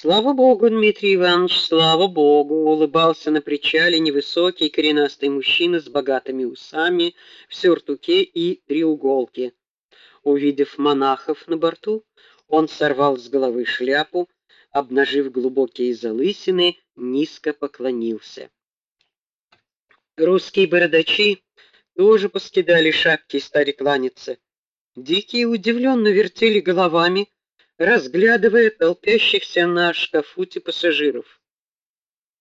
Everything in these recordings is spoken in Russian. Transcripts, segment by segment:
Слава богу, Дмитрий Иванович, слава богу, улыбался на причале невысокий коренастый мужчина с богатыми усами в сюртуке и треуголке. Увидев монахов на борту, он сорвал с головы шляпу, обнажив глубокие залысины, низко поклонился. Русские бородачи тоже поскидали шапки и стали кланяться. Дикие удивленно вертели головами, разглядывая толпящихся на шкафуте пассажиров.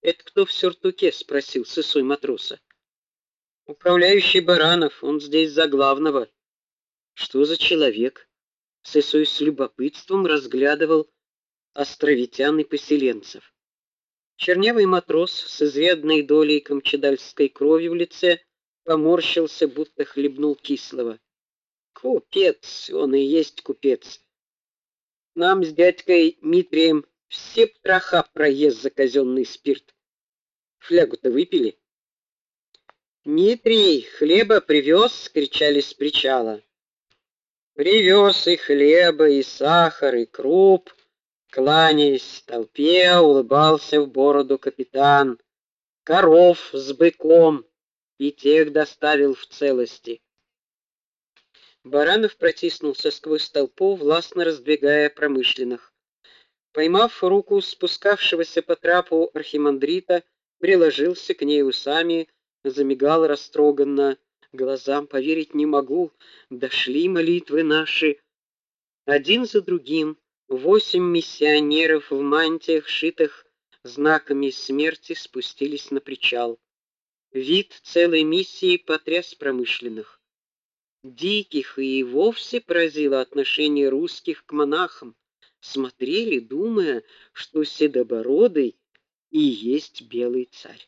"Это кто в сюртуке?" спросил сысой матроса. "Управляющий Баранов, он здесь за главного". "Что за человек?" Сысой с любопытством разглядывал островитян и поселенцев. Чернявый матрос с изрядной долей камчедальской крови в лице поморщился, будто хлебнул кислого. Купец, он и есть купец. Нам с дядькой Митрием все троха проезд за казенный спирт. Флягу-то выпили. Митрий хлеба привез, кричали с причала. Привез и хлеба, и сахар, и круп. Кланяясь толпе, улыбался в бороду капитан. Коров с быком и тех доставил в целости. Баранов протиснулся сквозь толпу, властно раздвигая промышленных. Поймав руку спускавшегося по трапу архимандрита, приложился к ней усами, замигал растроганно. Глазам поверить не могу, дошли молитвы наши. Один за другим восемь миссионеров в мантиях, шитых знаками смерти, спустились на причал. Вид целой миссии потряс промышленных диких и вовсе поразило отношение русских к монахам. Смотрели, думая, что седобородый и есть белый царь.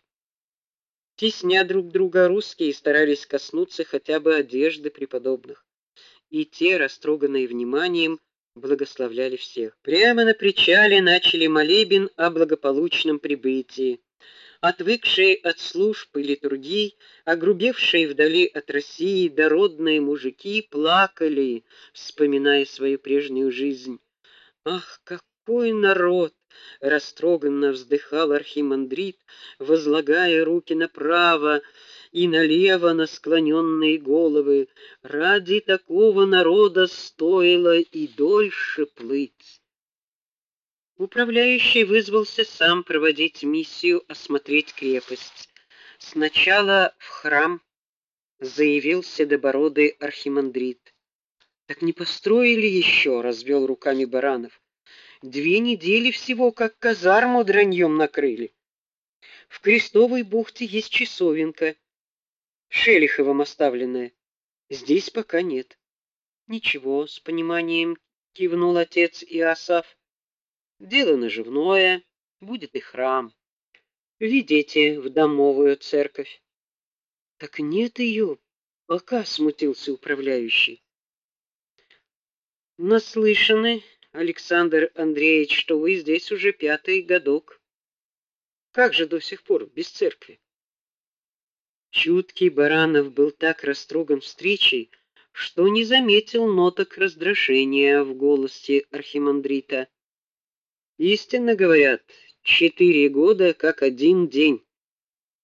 Тесня друг друга русские старались коснуться хотя бы одежды преподобных, и те, растроганные вниманием, благословляли всех. Прямо на причале начали молебен о благополучном прибытии отвыкшие от служб и литургий, огрубевшие вдали от России дородные мужики плакали, вспоминая свою прежнюю жизнь. Ах, какой народ! растроганно вздыхал архимандрит, возлагая руки направо и налево на склоненные головы. Ради такого народа стоило и дольше плыть. Управляющий вызвался сам проводить миссию осмотреть крепость. Сначала в храм заявил седобородый архимандрит. Так не построили еще, развел руками Баранов. Две недели всего, как казарму драньем накрыли. В Крестовой бухте есть часовенка, Шелиховым оставленная. Здесь пока нет. Ничего, с пониманием кивнул отец Иосаф. Дело наживное, будет и храм. Ведите в домовую церковь. Так нет ее, пока смутился управляющий. Наслышаны, Александр Андреевич, что вы здесь уже пятый годок. Как же до сих пор без церкви? Чуткий Баранов был так растроган встречей, что не заметил ноток раздражения в голосе архимандрита. Истинно говорят, четыре года как один день.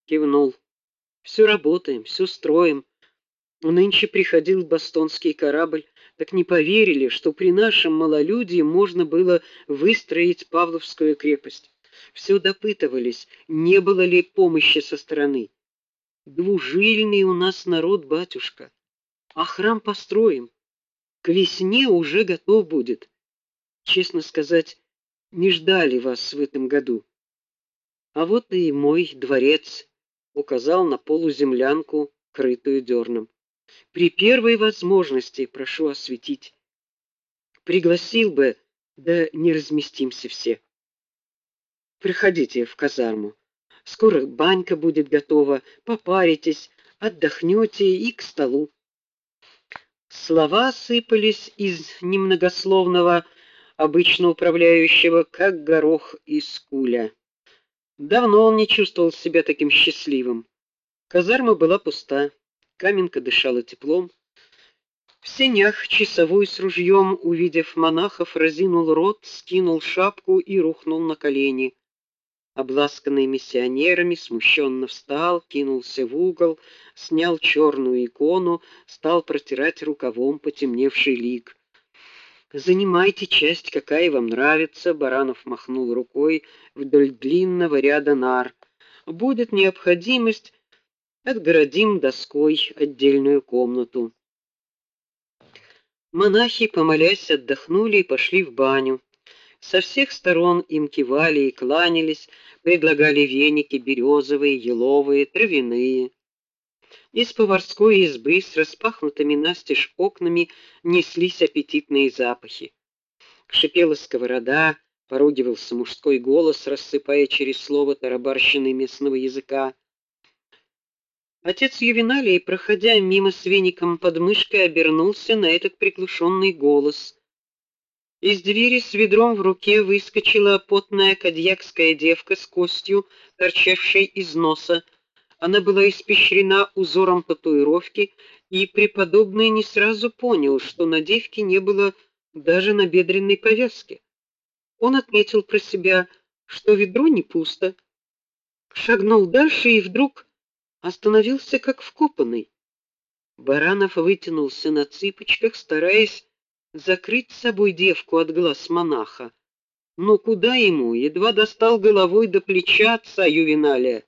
Кивнул. Все работаем, все строим. Нынче приходил бостонский корабль, так не поверили, что при нашем малолюдии можно было выстроить Павловскую крепость. Все допытывались, не было ли помощи со стороны. Двужильный у нас народ, батюшка. А храм построим. К весне уже готов будет. Честно сказать, не ждали вас в этом году. А вот и мой дворец, указал на полуземлянку, крытую дерном. При первой возможности прошу осветить. Пригласил бы, да не разместимся все. Приходите в казарму. Скоро банька будет готова, попаритесь, отдохнете и к столу. Слова сыпались из немногословного обычно управляющего, как горох из куля. Давно он не чувствовал себя таким счастливым. Казарма была пуста, каменка дышала теплом. В сенях часовой с ружьем, увидев монахов, разинул рот, скинул шапку и рухнул на колени. Обласканный миссионерами, смущенно встал, кинулся в угол, снял черную икону, стал протирать рукавом потемневший лик. Занимайте часть, какая вам нравится, Баранов махнул рукой вдоль длинного ряда нар. Будет необходимость, отгородим доской отдельную комнату. Монахи, помолясь, отдохнули и пошли в баню. Со всех сторон им кивали и кланялись, предлагали веники березовые, еловые, травяные. Из поварской избы с распахнутыми настежь окнами неслись аппетитные запахи. Шипела сковорода, поругивался мужской голос, рассыпая через слово тарабарщины местного языка. Отец Ювеналий, проходя мимо с веником под мышкой, обернулся на этот приглушенный голос. Из двери с ведром в руке выскочила потная кадьякская девка с костью, торчавшей из носа. Она была испещрена узором татуировки, и преподобный не сразу понял, что на девке не было даже набедренной повязки. Он отметил про себя, что ведро не пусто. Шагнул дальше и вдруг остановился как вкопанный. Баранов вытянулся на цыпочках, стараясь закрыть с собой девку от глаз монаха. Но куда ему, едва достал головой до плеча отца Ювеналия.